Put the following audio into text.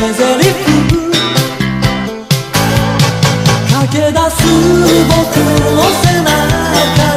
駆け出す僕の背中